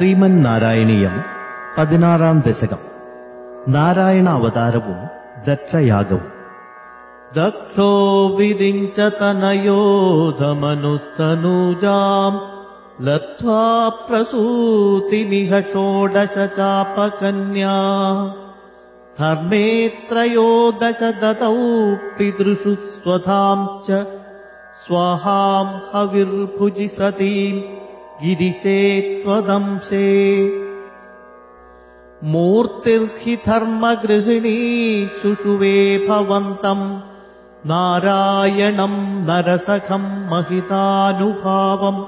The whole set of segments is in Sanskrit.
ശ്രീനാരായണീയം പതിനാറാം ദശകം നാരായണ അവതാരവും ദക്ഷയാഗവും दक्षो विरिञ्चतनयोधमनुस्तनूजाम् लब्ध्वा प्रसूतिमिह षोडश चापकन्या धर्मे त्रयोदश दतौ पितृषु स्वधाम् च स्वाहाम् हविर्भुजि सतीम् गिरिशे त्वदंशे। मूर्तिर्हि धर्मगृहिणी शुशुवे भवन्तम् नारायणम् नरसखम् महितानुभावम्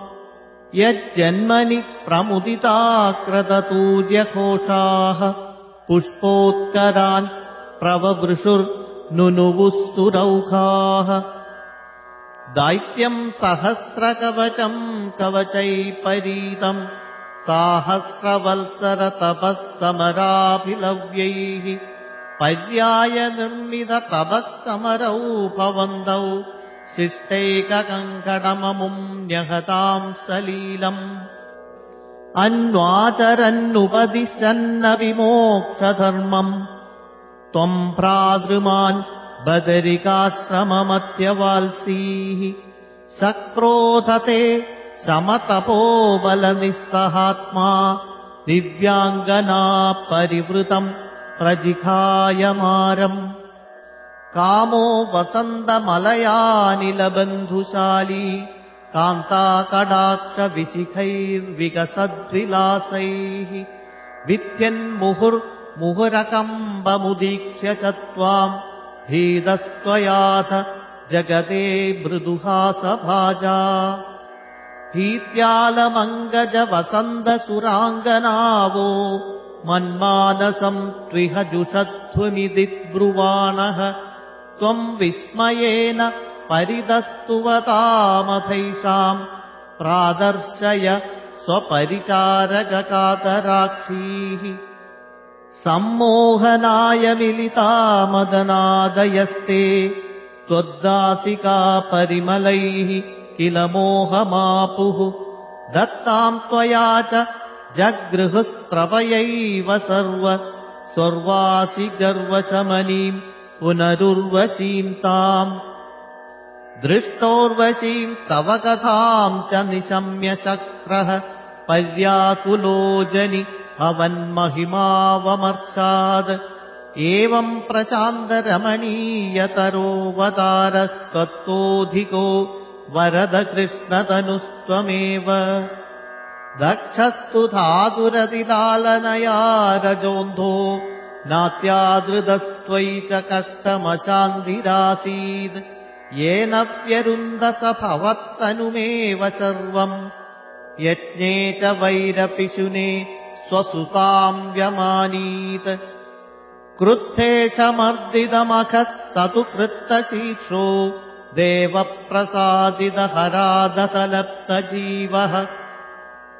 यज्जन्मनि प्रमुदिताक्रदतूर्यघोषाः पुष्पोत्करान् प्रववृषुर्नुनुवुः सुरौघाः दैत्यम् सहस्रकवचम् कवचैपरीतम् साहस्रवल्सरतपः समराभिलव्यैः पर्यायनिर्मिततपः समरौ भवन्तौ शिष्टैककङ्कणममुम् न्यहताम् सलीलम् अन्वाचरन्नुपदिशन्न विमोक्षधर्मम् त्वम् भ्रातृमान् बदरिकाश्रममध्यवाल्सीः शक्रोधते समतपोबलनिःसहात्मा दिव्याङ्गना परिवृतम् प्रजिघायमारम् कामो वसन्तमलयानिलबन्धुशाली कान्ताकडाक्षविशिखैर्विकसद्विलासैः। विद्यन्मुहुर्मुहुरकम्बमुदीक्ष्य च त्वाम् भीदस्त्वयाथ जगते मृदुहासभाजा भीत्यालमङ्गजवसन्तसुराङ्गनावो मन्मानसम् त्विह जुषध्वमिति ब्रुवाणः त्वम् विस्मयेन परिदस्तुवतामथैषाम् प्रादर्शय स्वपरिचारककातराक्षीः सम्मोहनाय मिलिता मदनादयस्ते त्वद्दासिका परिमलैः किल मोहमापुः। दत्ताम् त्वया च जगृहस्त्रवयैव सर्व स्वर्वासि गर्वशमनीम् पुनरुर्वशीम् ताम्। दृष्टोर्वशीम् तव कथाम् च निशम्य शक्रः पर्याकुलोजनि भवन्महिमावमर्शात् एवम् प्रशान्तरमणीयतरोऽवतारस्तत्तोऽधिको वरदकृष्णतनुस्त्वमेव दक्षस्तु धातुरतिलालनया रजोन्धो नात्यादृदस्त्वयि च कष्टमशान्तिरासीत् येन व्यरुन्दस भवत्तनुमेव सर्वम् यज्ञे च वैरपिशुने स्वसुताम् व्यमानीत् क्रुद्धे च मर्दितमखः स तु कृत्तशीर्षो देवप्रसादितहरादतलप्तजीवः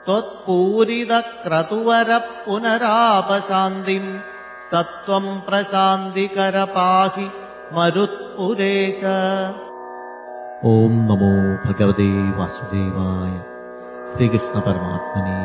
त्वत्पूरितक्रतुवरः पुनरापशान्तिम् सत्त्वम् प्रशान्तिकर पाहि मरुत्पुरेश। ॐ नमो भगवते वासुदेवाय। श्रीकृष्णपरमात्मने